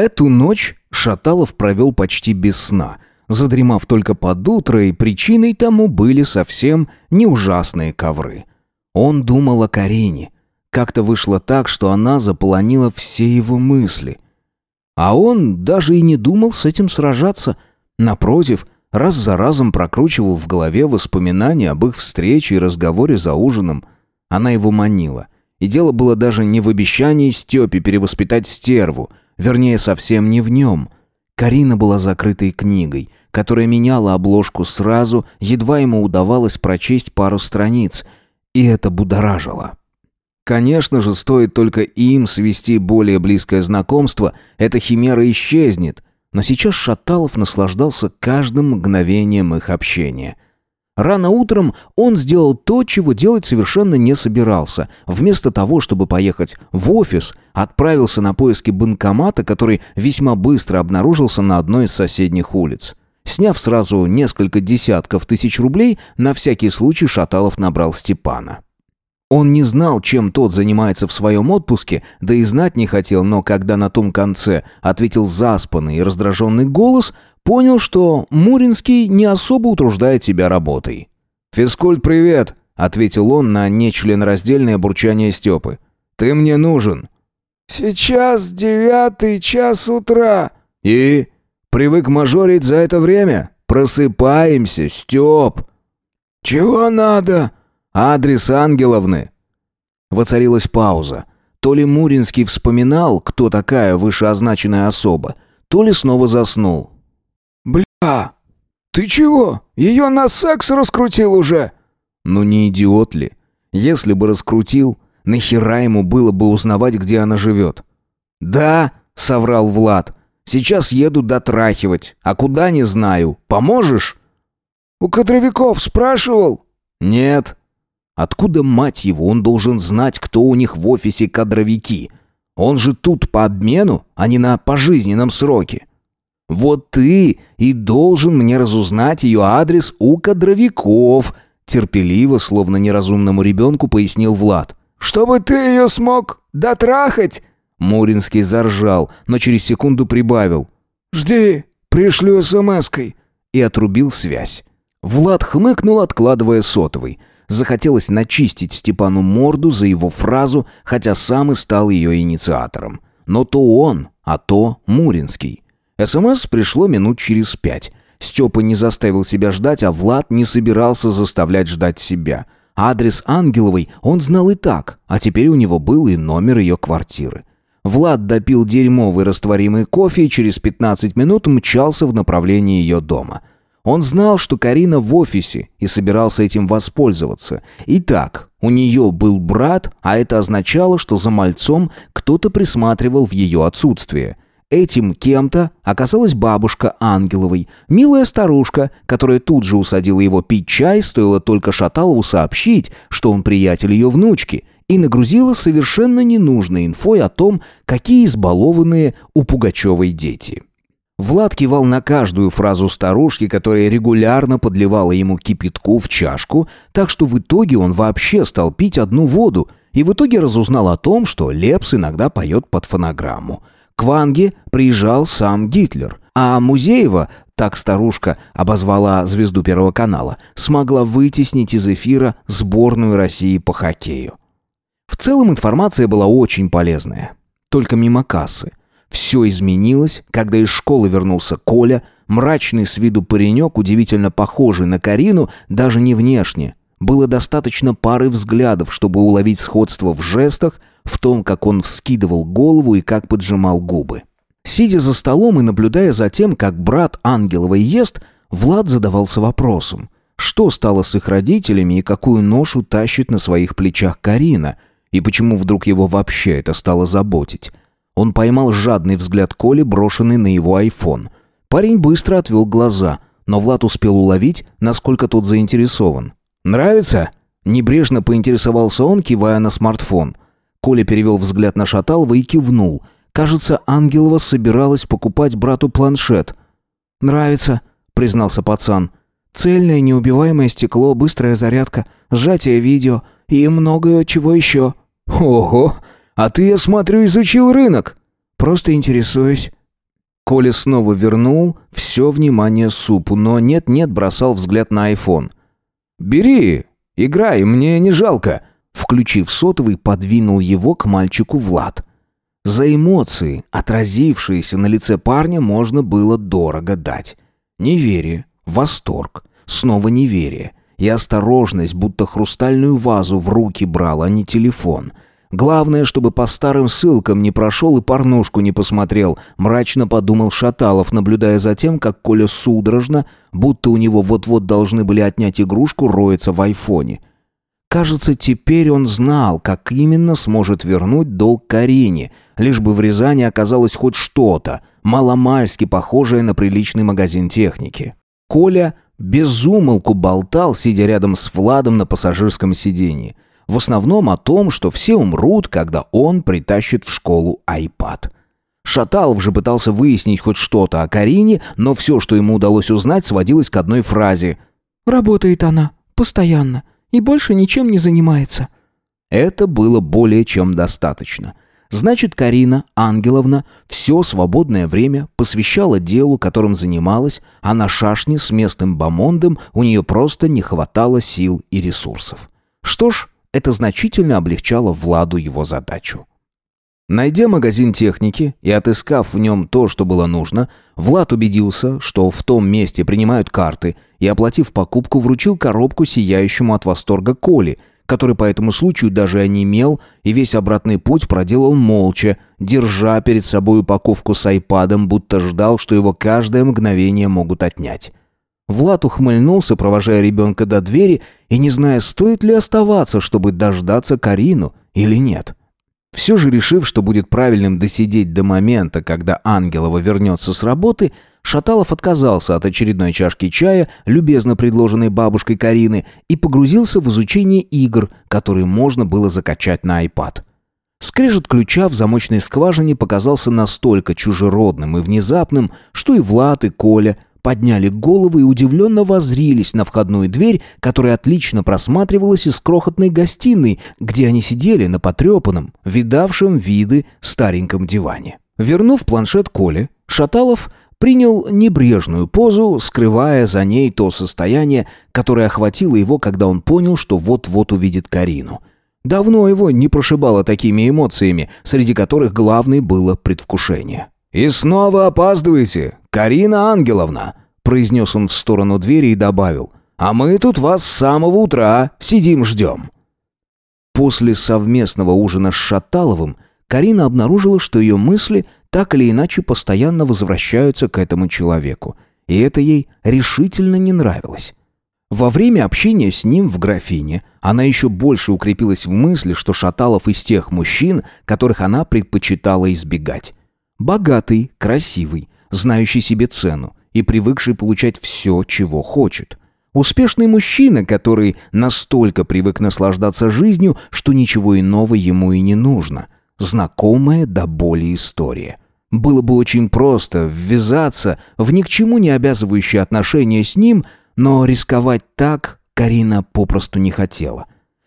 Эту ночь Шаталов провел почти без сна, задремав только под утро, и причиной тому были совсем не ужасные ковры. Он думал о Карине. Как-то вышло так, что она заполонила все его мысли. А он даже и не думал с этим сражаться. Напротив, раз за разом прокручивал в голове воспоминания об их встрече и разговоре за ужином. Она его манила. И дело было даже не в обещании Степе перевоспитать стерву, вернее, совсем не в нем. Карина была закрытой книгой, которая меняла обложку сразу, едва ему удавалось прочесть пару страниц, и это будоражило. Конечно же, стоит только им свести более близкое знакомство, эта химера исчезнет, но сейчас Шаталов наслаждался каждым мгновением их общения – Рано утром он сделал то, чего делать совершенно не собирался. Вместо того, чтобы поехать в офис, отправился на поиски банкомата, который весьма быстро обнаружился на одной из соседних улиц. Сняв сразу несколько десятков тысяч рублей, на всякий случай Шаталов набрал Степана. Он не знал, чем тот занимается в своем отпуске, да и знать не хотел, но когда на том конце ответил заспанный и раздраженный голос, понял, что Муринский не особо утруждает себя работой. «Физкульт, привет!» — ответил он на нечленораздельное бурчание Степы. «Ты мне нужен». «Сейчас девятый час утра». «И? Привык мажорить за это время? Просыпаемся, Степ!» «Чего надо?» «Адрес Ангеловны». Воцарилась пауза. То ли Муринский вспоминал, кто такая вышеозначенная особа, то ли снова заснул. «Бля, ты чего? Ее на секс раскрутил уже?» «Ну не идиот ли? Если бы раскрутил, нахера ему было бы узнавать, где она живет?» «Да», — соврал Влад, — «сейчас еду дотрахивать, а куда не знаю. Поможешь?» «У кадровиков спрашивал?» «Нет». «Откуда, мать его, он должен знать, кто у них в офисе кадровики? Он же тут по обмену, а не на пожизненном сроке». «Вот ты и должен мне разузнать ее адрес у кадровиков», терпеливо, словно неразумному ребенку, пояснил Влад. «Чтобы ты ее смог дотрахать?» Муринский заржал, но через секунду прибавил. «Жди, пришлю смс-кой». И отрубил связь. Влад хмыкнул, откладывая сотовый. Захотелось начистить Степану морду за его фразу, хотя сам и стал ее инициатором. Но то он, а то Муринский. СМС пришло минут через пять. Степа не заставил себя ждать, а Влад не собирался заставлять ждать себя. Адрес Ангеловой он знал и так, а теперь у него был и номер ее квартиры. Влад допил дерьмовый растворимый кофе и через 15 минут мчался в направлении ее дома. Он знал, что Карина в офисе и собирался этим воспользоваться. Итак, у нее был брат, а это означало, что за мальцом кто-то присматривал в ее отсутствие – Этим кем-то оказалась бабушка Ангеловой, милая старушка, которая тут же усадила его пить чай, стоило только Шаталову сообщить, что он приятель ее внучки, и нагрузила совершенно ненужной инфой о том, какие избалованные у Пугачевой дети. Влад кивал на каждую фразу старушки, которая регулярно подливала ему кипятку в чашку, так что в итоге он вообще стал пить одну воду, и в итоге разузнал о том, что Лепс иногда поет под фонограмму – к Ванге приезжал сам Гитлер, а Музеева, так старушка обозвала звезду Первого канала, смогла вытеснить из эфира сборную России по хоккею. В целом информация была очень полезная, только мимо кассы. Все изменилось, когда из школы вернулся Коля, мрачный с виду паренек, удивительно похожий на Карину, даже не внешне. Было достаточно пары взглядов, чтобы уловить сходство в жестах, в том, как он вскидывал голову и как поджимал губы. Сидя за столом и наблюдая за тем, как брат Ангеловой ест, Влад задавался вопросом, что стало с их родителями и какую ношу тащит на своих плечах Карина, и почему вдруг его вообще это стало заботить. Он поймал жадный взгляд Коли, брошенный на его айфон. Парень быстро отвел глаза, но Влад успел уловить, насколько тот заинтересован. «Нравится?» Небрежно поинтересовался он, кивая на смартфон – Коля перевел взгляд на Шаталова и кивнул. Кажется, Ангелова собиралась покупать брату планшет. «Нравится», — признался пацан. «Цельное, неубиваемое стекло, быстрая зарядка, сжатие видео и много чего еще». «Ого! А ты, я смотрю, изучил рынок». «Просто интересуюсь». Коля снова вернул все внимание супу, но нет-нет бросал взгляд на айфон. «Бери, играй, мне не жалко», Включив сотовый, подвинул его к мальчику Влад. За эмоции, отразившиеся на лице парня, можно было дорого дать. Неверие, восторг, снова неверие и осторожность, будто хрустальную вазу в руки брал, а не телефон. Главное, чтобы по старым ссылкам не прошел и порнушку не посмотрел, мрачно подумал Шаталов, наблюдая за тем, как Коля судорожно, будто у него вот-вот должны были отнять игрушку, роется в айфоне. Кажется, теперь он знал, как именно сможет вернуть долг Карине, лишь бы в Рязани оказалось хоть что-то, маломальски похожее на приличный магазин техники. Коля безумолку болтал, сидя рядом с Владом на пассажирском сиденье. В основном о том, что все умрут, когда он притащит в школу айпад. Шаталов же пытался выяснить хоть что-то о Карине, но все, что ему удалось узнать, сводилось к одной фразе. «Работает она. Постоянно и больше ничем не занимается». Это было более чем достаточно. Значит, Карина Ангеловна все свободное время посвящала делу, которым занималась, а на шашне с местным бомондом у нее просто не хватало сил и ресурсов. Что ж, это значительно облегчало Владу его задачу. Найдя магазин техники и отыскав в нем то, что было нужно, Влад убедился, что в том месте принимают карты, и, оплатив покупку, вручил коробку сияющему от восторга Коле, который по этому случаю даже онемел и весь обратный путь проделал молча, держа перед собой упаковку с айпадом, будто ждал, что его каждое мгновение могут отнять. Влад ухмыльнулся, провожая ребенка до двери и не зная, стоит ли оставаться, чтобы дождаться Карину или нет. Все же решив, что будет правильным досидеть до момента, когда Ангелова вернется с работы, Шаталов отказался от очередной чашки чая, любезно предложенной бабушкой Карины, и погрузился в изучение игр, которые можно было закачать на iPad. Скрежет ключа в замочной скважине показался настолько чужеродным и внезапным, что и Влад, и Коля – подняли головы и удивленно воззрились на входную дверь, которая отлично просматривалась из крохотной гостиной, где они сидели на потрепанном, видавшем виды стареньком диване. Вернув планшет Коле, Шаталов принял небрежную позу, скрывая за ней то состояние, которое охватило его, когда он понял, что вот-вот увидит Карину. Давно его не прошибало такими эмоциями, среди которых главной было предвкушение. «И снова опаздываете, Карина Ангеловна», — произнес он в сторону двери и добавил. «А мы тут вас с самого утра сидим ждем». После совместного ужина с Шаталовым Карина обнаружила, что ее мысли так или иначе постоянно возвращаются к этому человеку. И это ей решительно не нравилось. Во время общения с ним в графине она еще больше укрепилась в мысли, что Шаталов из тех мужчин, которых она предпочитала избегать. Богатый, красивый, знающий себе цену и привыкший получать все, чего хочет. Успешный мужчина, который настолько привык наслаждаться жизнью, что ничего иного ему и не нужно. Знакомая до боли история. Было бы очень просто ввязаться в ни к чему не обязывающие отношения с ним, но рисковать так Карина попросту не хотела.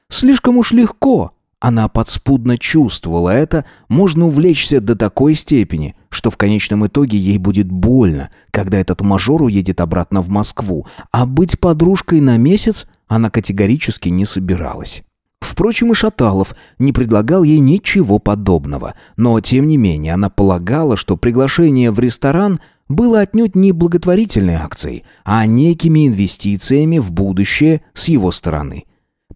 Слишком уж легко она подспудно чувствовала это, можно увлечься до такой степени, что в конечном итоге ей будет больно, когда этот мажор уедет обратно в Москву, а быть подружкой на месяц она категорически не собиралась. Впрочем, и Шаталов не предлагал ей ничего подобного, но тем не менее она полагала, что приглашение в ресторан было отнюдь не благотворительной акцией, а некими инвестициями в будущее с его стороны –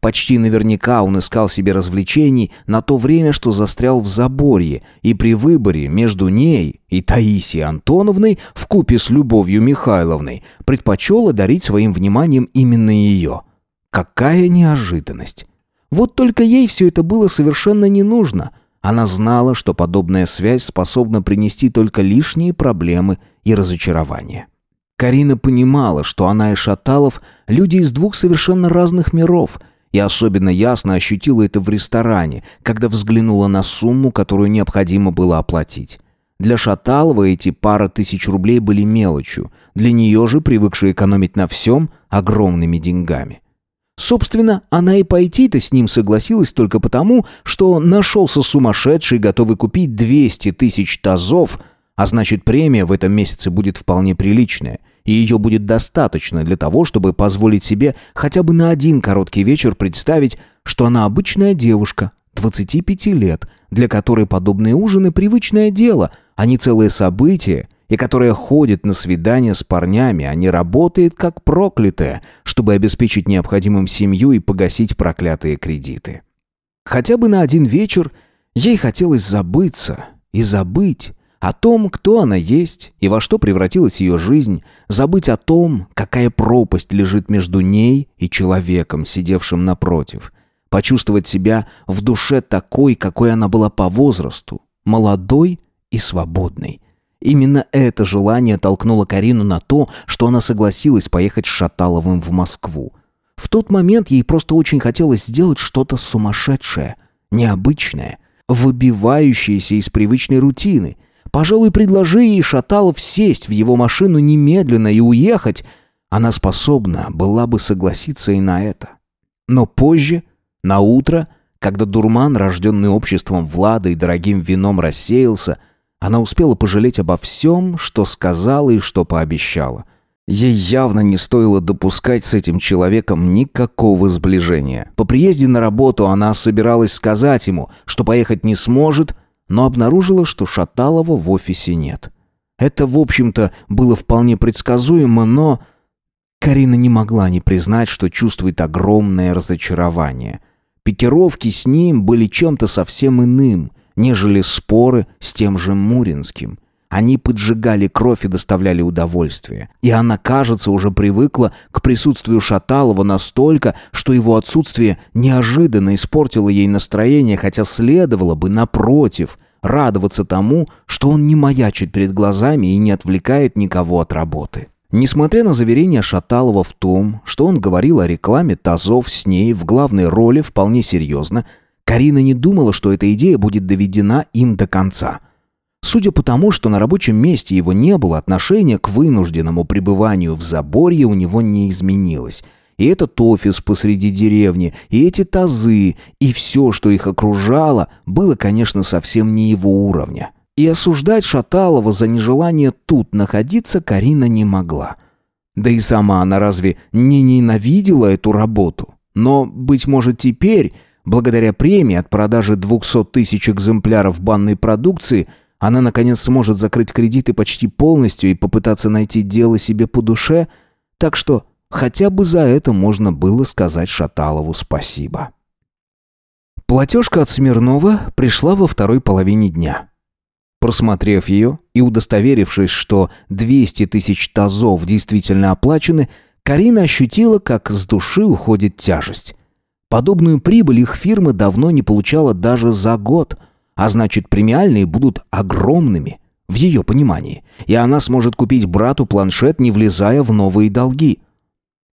Почти наверняка он искал себе развлечений на то время, что застрял в заборье, и при выборе между ней и Таисией Антоновной в купе с Любовью Михайловной предпочел одарить своим вниманием именно ее. Какая неожиданность! Вот только ей все это было совершенно не нужно. Она знала, что подобная связь способна принести только лишние проблемы и разочарования. Карина понимала, что она и Шаталов – люди из двух совершенно разных миров – и особенно ясно ощутила это в ресторане, когда взглянула на сумму, которую необходимо было оплатить. Для Шаталова эти пара тысяч рублей были мелочью, для нее же, привыкшей экономить на всем, огромными деньгами. Собственно, она и пойти-то с ним согласилась только потому, что нашелся сумасшедший, готовый купить 200 тысяч тазов, А значит, премия в этом месяце будет вполне приличная, и ее будет достаточно для того, чтобы позволить себе хотя бы на один короткий вечер представить, что она обычная девушка, 25 лет, для которой подобные ужины – привычное дело, а не целое событие, и которая ходит на свидания с парнями, а не работает как проклятая, чтобы обеспечить необходимым семью и погасить проклятые кредиты. Хотя бы на один вечер ей хотелось забыться и забыть, о том, кто она есть и во что превратилась ее жизнь, забыть о том, какая пропасть лежит между ней и человеком, сидевшим напротив, почувствовать себя в душе такой, какой она была по возрасту, молодой и свободной. Именно это желание толкнуло Карину на то, что она согласилась поехать с Шаталовым в Москву. В тот момент ей просто очень хотелось сделать что-то сумасшедшее, необычное, выбивающееся из привычной рутины – Пожалуй, предложи ей Шаталов сесть в его машину немедленно и уехать, она способна была бы согласиться и на это. Но позже, на утро, когда дурман, рожденный обществом Влада и дорогим вином, рассеялся, она успела пожалеть обо всем, что сказала и что пообещала. Ей явно не стоило допускать с этим человеком никакого сближения. По приезде на работу она собиралась сказать ему, что поехать не сможет – но обнаружила, что Шаталова в офисе нет. Это, в общем-то, было вполне предсказуемо, но... Карина не могла не признать, что чувствует огромное разочарование. Пикировки с ним были чем-то совсем иным, нежели споры с тем же Муринским. Они поджигали кровь и доставляли удовольствие. И она, кажется, уже привыкла к присутствию Шаталова настолько, что его отсутствие неожиданно испортило ей настроение, хотя следовало бы, напротив, радоваться тому, что он не маячит перед глазами и не отвлекает никого от работы. Несмотря на заверение Шаталова в том, что он говорил о рекламе тазов с ней в главной роли вполне серьезно, Карина не думала, что эта идея будет доведена им до конца – Судя по тому, что на рабочем месте его не было, отношение к вынужденному пребыванию в заборье у него не изменилось. И этот офис посреди деревни, и эти тазы, и все, что их окружало, было, конечно, совсем не его уровня. И осуждать Шаталова за нежелание тут находиться Карина не могла. Да и сама она разве не ненавидела эту работу? Но, быть может, теперь, благодаря премии от продажи 200 тысяч экземпляров банной продукции – она, наконец, сможет закрыть кредиты почти полностью и попытаться найти дело себе по душе, так что хотя бы за это можно было сказать Шаталову спасибо. Платежка от Смирнова пришла во второй половине дня. Просмотрев ее и удостоверившись, что 200 тысяч тазов действительно оплачены, Карина ощутила, как с души уходит тяжесть. Подобную прибыль их фирма давно не получала даже за год – а значит, премиальные будут огромными, в ее понимании. И она сможет купить брату планшет, не влезая в новые долги.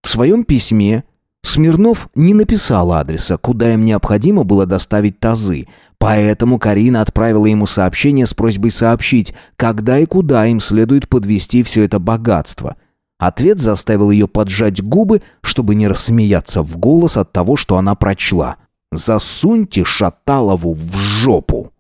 В своем письме Смирнов не написал адреса, куда им необходимо было доставить тазы, поэтому Карина отправила ему сообщение с просьбой сообщить, когда и куда им следует подвести все это богатство. Ответ заставил ее поджать губы, чтобы не рассмеяться в голос от того, что она прочла. «Засуньте Шаталову в жопу!»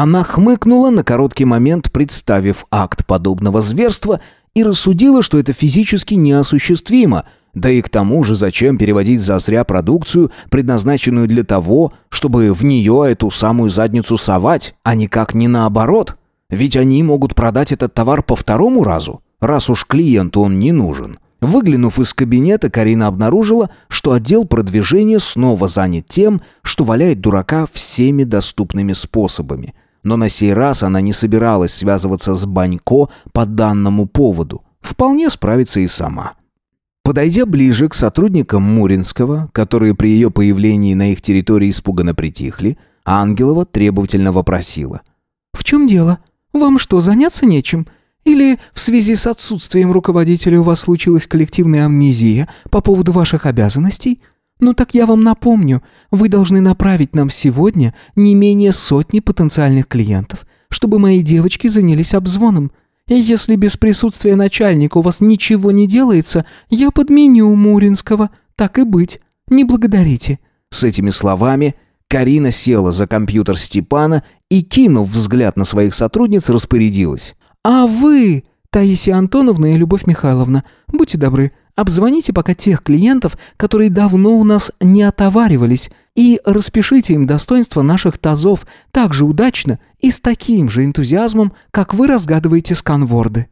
Она хмыкнула на короткий момент, представив акт подобного зверства, и рассудила, что это физически неосуществимо. Да и к тому же зачем переводить зазря продукцию, предназначенную для того, чтобы в нее эту самую задницу совать, а никак не наоборот? Ведь они могут продать этот товар по второму разу, раз уж клиенту он не нужен. Выглянув из кабинета, Карина обнаружила, что отдел продвижения снова занят тем, что валяет дурака всеми доступными способами – но на сей раз она не собиралась связываться с Банько по данному поводу. Вполне справится и сама. Подойдя ближе к сотрудникам Муринского, которые при ее появлении на их территории испуганно притихли, Ангелова требовательно вопросила. «В чем дело? Вам что, заняться нечем? Или в связи с отсутствием руководителя у вас случилась коллективная амнезия по поводу ваших обязанностей?» «Ну так я вам напомню, вы должны направить нам сегодня не менее сотни потенциальных клиентов, чтобы мои девочки занялись обзвоном. И если без присутствия начальника у вас ничего не делается, я подменю Муринского, так и быть. Не благодарите». С этими словами Карина села за компьютер Степана и, кинув взгляд на своих сотрудниц, распорядилась. А вы, Таисия Антоновна и Любовь Михайловна, будьте добры, обзвоните пока тех клиентов, которые давно у нас не отоваривались, и распишите им достоинства наших тазов так же удачно и с таким же энтузиазмом, как вы разгадываете сканворды».